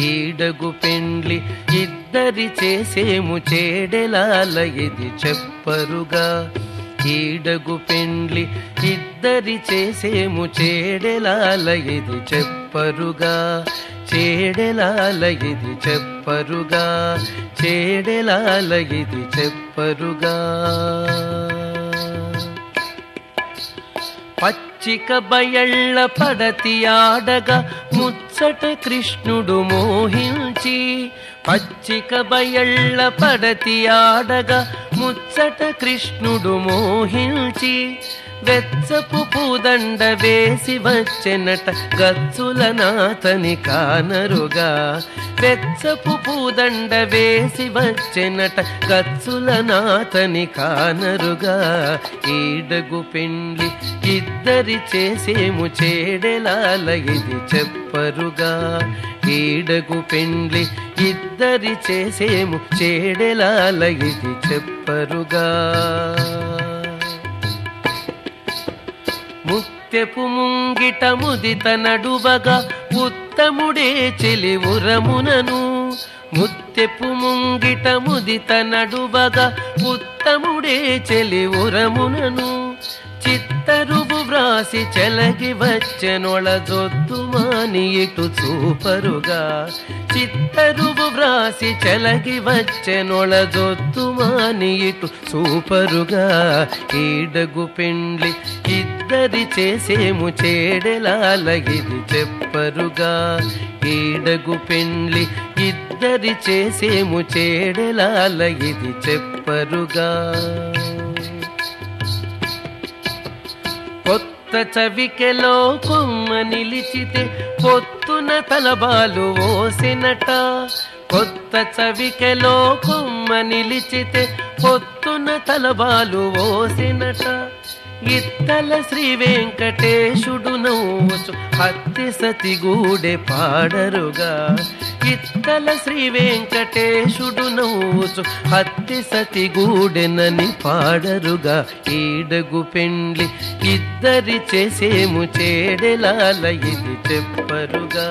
ఈడగు పెండ్లి ఇద్దరి చేసేము చేడెలాల ఇది చెప్పరుగా. ఈడగు పెండ్లి ఇద్దరి చేసేము చేడెలాల ఇది చెప్పరుగా. చేడెలాల ఇది చెప్పరుగా. చేడెలాల ఇది చెప్పరుగా. చిక బయళ్ళ పడతి ఆడగా ముచ్చట కృష్ణుడు మోహించి పచ్చిక బయళ్ళ పడతి ఆడగా ముచ్చట కృష్ణుడు మోహించి వెచ్చపు పూదండ వేసి వచ్చెనట గచ్చుల నాతని కానరుగా. వెచ్చపు పూదండ వేసి వచ్చెనట గచ్చుల నాతని కానరుగా. ఈడగు పెండ్లి ఇద్దరి చేసేము చేడెలాల ఇది చెప్పరుగా. ఈడగు పెండ్లి ఇద్దరి చేసేము చేడెలాల ఇది చెప్పరుగా. ముక్తెపు ముంగిట ముదిత నడువగా ఉత్తముడే చెలివురమునను ముత్యపు ముంగిట ముదిత నడువగా ఉత్తముడే చెలివురమునను చిత్తరువు వ్రాసి చెలగి వచ్చెనొళదొద్దు మాని ఇటు చూపరుగా. చిత్తరువు వ్రాసి చెలగి వచ్చెనొళదొద్దు మాని ఇటు చూపరుగా. ఈడగు పెండ్లి ఇద్దరి చేసేము చేడెలాలగిది చెప్పరుగా. ఈడగు పెండ్లి ఇద్దరి చేసేము చేడెలాలగిది చెప్పరుగా. కొత్త చవికెలో కొమ్మ నిలిచితే పొత్తున తలబాలు ఓసినట. కొత్త చవికెలో కొమ్మ నిలిచితే పొత్తున తలబాలు ఓసినట. ఇత్తల శ్రీ వెంకటేశుడు నవ్వుచు హత్తి సతిగూడె పాడరుగా. కిత్తల శ్రీ వెంకటేశుడు నవ్వుచు అత్తి సతి గూడెనని పాడరుగా ఈడగు పెండ్లి ఇద్దరి చేసేము చేడెలాల ఇది చెప్పరుగా.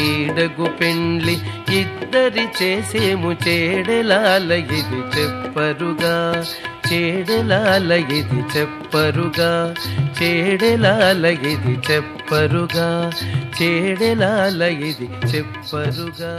ఈడగు పెండ్లి ఇద్దరి చేసేము చేడెలాల ఇది చెప్పరుగా. చేడెలాల ఇది చెప్పరుగా? చేడెలాల ఇది చెప్పరుగా? చేడెలాల ఇది చెప్పరుగా?